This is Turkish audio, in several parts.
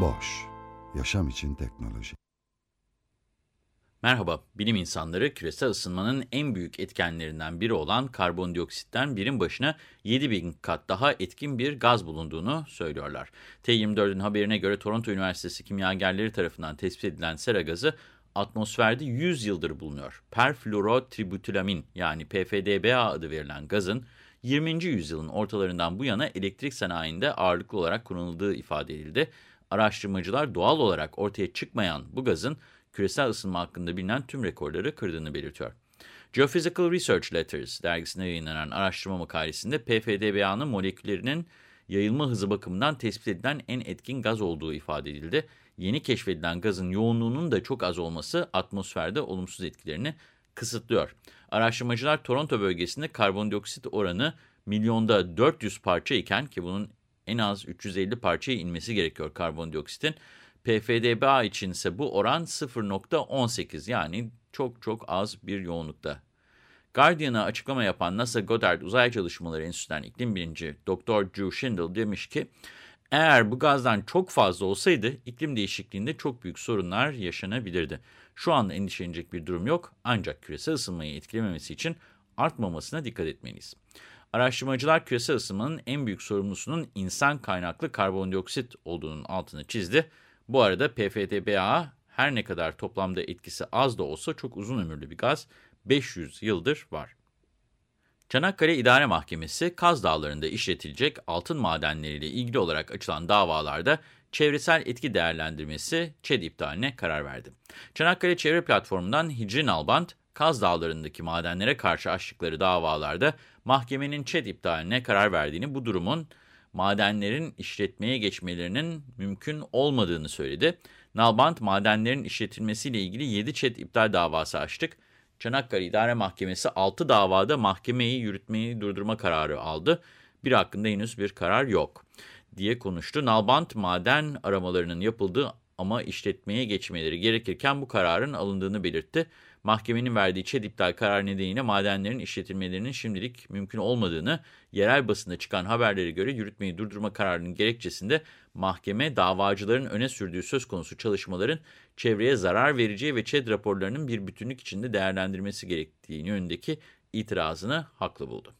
Boş, yaşam için teknoloji. Merhaba, bilim insanları küresel ısınmanın en büyük etkenlerinden biri olan karbondioksitten birim başına 7000 kat daha etkin bir gaz bulunduğunu söylüyorlar. T24'ün haberine göre Toronto Üniversitesi kimyagerleri tarafından tespit edilen sera gazı atmosferde 100 yıldır bulunuyor. Perfluorotributilamin yani PFDBA adı verilen gazın 20. yüzyılın ortalarından bu yana elektrik sanayinde ağırlıklı olarak kullanıldığı ifade edildi. Araştırmacılar doğal olarak ortaya çıkmayan bu gazın küresel ısınma hakkında bilinen tüm rekorları kırdığını belirtiyor. Geophysical Research Letters dergisinde yayınlanan araştırma makalesinde PFDBA'nın moleküllerinin yayılma hızı bakımından tespit edilen en etkin gaz olduğu ifade edildi. Yeni keşfedilen gazın yoğunluğunun da çok az olması atmosferde olumsuz etkilerini kısıtlıyor. Araştırmacılar Toronto bölgesinde karbondioksit oranı milyonda 400 parça iken ki bunun en az 350 parçaya inmesi gerekiyor karbondioksitin. PFDBA için ise bu oran 0.18 yani çok çok az bir yoğunlukta. Guardian'a açıklama yapan NASA Goddard Uzay Çalışmaları Enstitüsü'nden iklim bilimci Dr. Drew Shindle demiş ki, eğer bu gazdan çok fazla olsaydı iklim değişikliğinde çok büyük sorunlar yaşanabilirdi. Şu anda endişelenecek bir durum yok ancak küresel ısınmayı etkilememesi için artmamasına dikkat etmeliyiz. Araştırmacılar küresel ısınmanın en büyük sorumlusunun insan kaynaklı karbondioksit olduğunun altını çizdi. Bu arada PFDBA her ne kadar toplamda etkisi az da olsa çok uzun ömürlü bir gaz, 500 yıldır var. Çanakkale İdare Mahkemesi, Kaz Dağları'nda işletilecek altın madenleriyle ilgili olarak açılan davalarda çevresel etki değerlendirmesi ÇED iptaline karar verdi. Çanakkale Çevre Platformu'ndan Hicri Nalbant, Kaz Dağları'ndaki madenlere karşı açtıkları davalarda mahkemenin ÇED iptaline karar verdiğini, bu durumun madenlerin işletmeye geçmelerinin mümkün olmadığını söyledi. Nalbant, madenlerin işletilmesiyle ilgili 7 ÇED iptal davası açtık. Çanakkale İdare Mahkemesi 6 davada mahkemeyi yürütmeyi durdurma kararı aldı. Bir hakkında henüz bir karar yok diye konuştu. Nalbant, maden aramalarının yapıldığı ama işletmeye geçmeleri gerekirken bu kararın alındığını belirtti. Mahkemenin verdiği ÇED iptal kararı nedeniyle madenlerin işletilmelerinin şimdilik mümkün olmadığını, yerel basında çıkan haberlere göre yürütmeyi durdurma kararının gerekçesinde mahkeme davacıların öne sürdüğü söz konusu çalışmaların çevreye zarar vereceği ve ÇED raporlarının bir bütünlük içinde değerlendirmesi gerektiği yönündeki itirazını haklı buldu.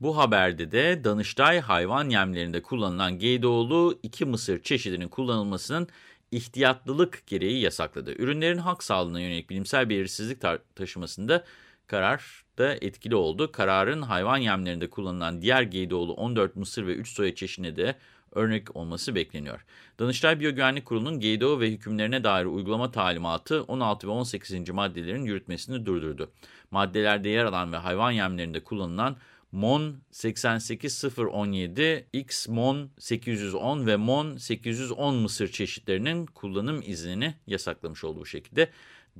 Bu haberde de Danıştay hayvan yemlerinde kullanılan Geydoğlu iki mısır çeşidinin kullanılmasının ihtiyatlılık gereği yasakladı. Ürünlerin halk sağlığına yönelik bilimsel belirsizlik taşımasında karar da etkili oldu. Kararın hayvan yemlerinde kullanılan diğer Geydoğlu 14 mısır ve 3 soya çeşidine de örnek olması bekleniyor. Danıştay Biyogüvenlik Kurulu'nun Geydoğu ve hükümlerine dair uygulama talimatı 16 ve 18. maddelerin yürütmesini durdurdu. Maddelerde yer alan ve hayvan yemlerinde kullanılan MON 88017, X MON 810 ve MON 810 mısır çeşitlerinin kullanım iznini yasaklamış olduğu şekilde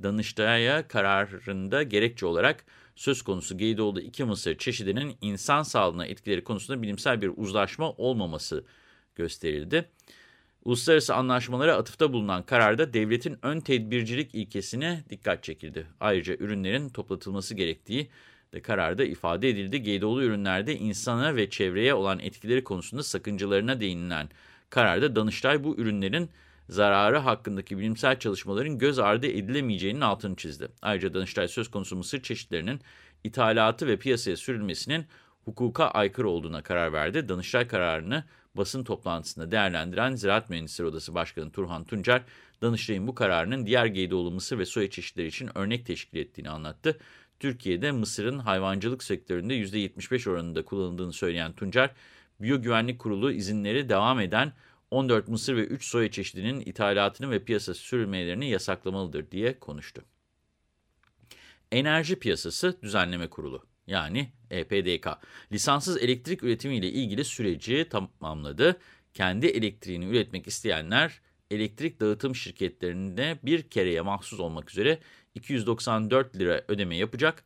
Danıştay'a kararında gerekçe olarak söz konusu Geydoğlu iki mısır çeşidinin insan sağlığına etkileri konusunda bilimsel bir uzlaşma olmaması gösterildi. Uluslararası anlaşmalara atıfta bulunan kararda devletin ön tedbircilik ilkesine dikkat çekildi. Ayrıca ürünlerin toplatılması gerektiği de kararda ifade edildi. Geydoğlu ürünlerde insana ve çevreye olan etkileri konusunda sakıncalarına değinilen kararda Danıştay bu ürünlerin zararı hakkındaki bilimsel çalışmaların göz ardı edilemeyeceğinin altını çizdi. Ayrıca Danıştay söz konusu mısır çeşitlerinin ithalatı ve piyasaya sürülmesinin hukuka aykırı olduğuna karar verdi. Danıştay kararını basın toplantısında değerlendiren Ziraat Mühendisleri Odası Başkanı Turhan Tuncer, Danıştay'ın bu kararının diğer Geydoğlu mısır ve soya çeşitleri için örnek teşkil ettiğini anlattı. Türkiye'de mısırın hayvancılık sektöründe %75 oranında kullanıldığını söyleyen Tuncer, Biyogüvenlik Kurulu izinleri devam eden 14 mısır ve 3 soya çeşidinin ithalatını ve piyasa sürülmelerini yasaklamalıdır diye konuştu. Enerji Piyasası Düzenleme Kurulu yani EPDK. Lisanssız elektrik üretimiyle ilgili süreci tamamladı. Kendi elektriğini üretmek isteyenler elektrik dağıtım şirketlerinde bir kereye mahsus olmak üzere 294 lira ödeme yapacak.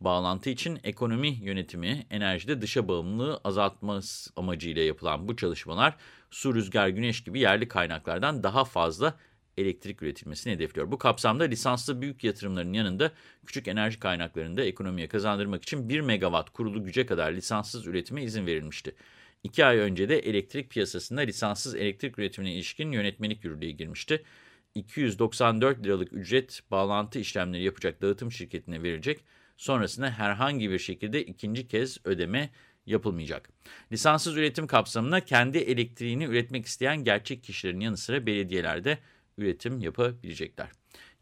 Bağlantı için ekonomi yönetimi enerjide dışa bağımlılığı azaltması amacıyla yapılan bu çalışmalar su, rüzgar, güneş gibi yerli kaynaklardan daha fazla elektrik üretilmesini hedefliyor. Bu kapsamda lisanslı büyük yatırımların yanında küçük enerji kaynaklarında ekonomiye kazandırmak için 1 megawatt kurulu güce kadar lisanssız üretime izin verilmişti. İki ay önce de elektrik piyasasında lisanssız elektrik üretimine ilişkin yönetmelik yürürlüğe girmişti. 294 liralık ücret bağlantı işlemleri yapacak dağıtım şirketine verilecek. Sonrasında herhangi bir şekilde ikinci kez ödeme yapılmayacak. Lisanssız üretim kapsamında kendi elektriğini üretmek isteyen gerçek kişilerin yanı sıra belediyelerde üretim yapabilecekler.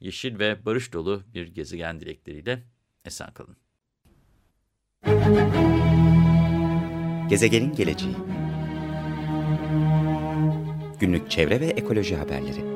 Yeşil ve barış dolu bir gezegen dilekleriyle esen kalın. Gezegenin geleceği Günlük çevre ve ekoloji haberleri